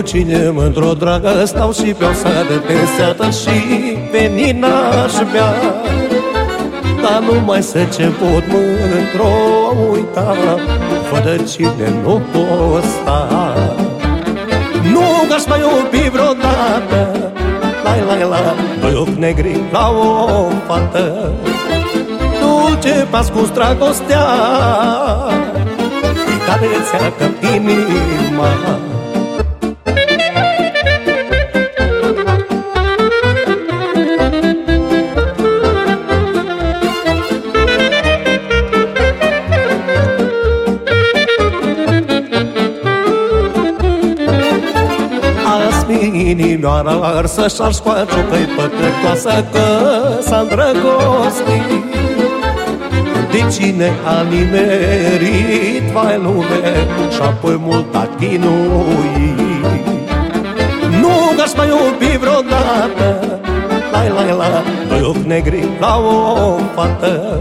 Cu cine mândr-o dragă Stau și pe o sadă de seată Și venin aș bea. Dar nu mai să ce pot mândr-o uita Fără cine nu pot sta. Nu aș mai iubi vreodată Lai, lai, la Doi ochi negri la o fată. Dulce pas cu dragostea Care ți-a inima inimioara arsă Și-ar scoate-o pe păcătoasă Că s-a îndrăgostit. De cine a nimerit vai lume Și apoi mult a chinuit. Nu aș mai iubi vreodată Lai, lai, la Doi ochi negri la o fată.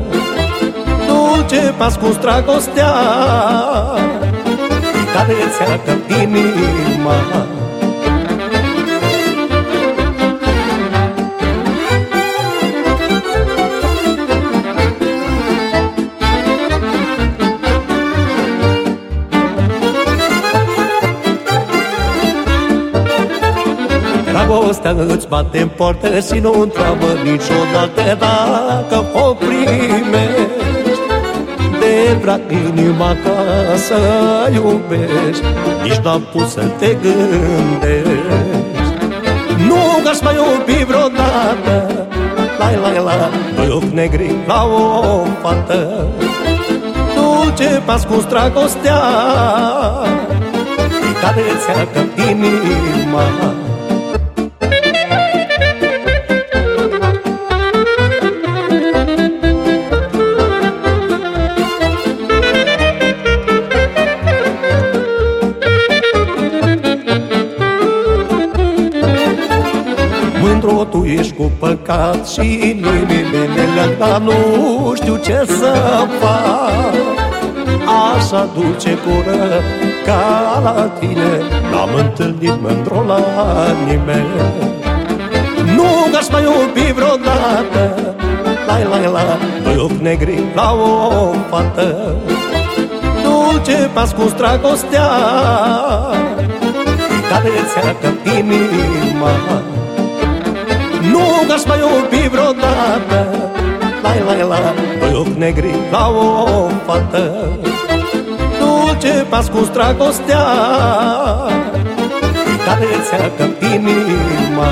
Dulce pas cu dragostea Care ți-a inima Dragostea îți bate în poartă și nu întreabă niciodată Dacă o primești. De vrea inima ca să iubești Nici n-am pus să te gândești. Nu aș mai iubi vreodată Lai, lai, la Doi ochi negri la o fată. Dulce pas cu dragostea? Care ți-a inima Mândru tu ești cu păcat și inimile Dar nu știu ce să fac. Așa duce cură ca la tine. N-am întâlnit mândru la nimeni. Nu aș mai iubi vreodată. Lai, lai, la Doi ochi negri la o fată. Dulce pas cu dragostea Care ți-a inima nu aș mai iubi vreodată. Lai, lai, la Doi ochi negri la o fată. Dulce pas cu dragostea Care ți-a inima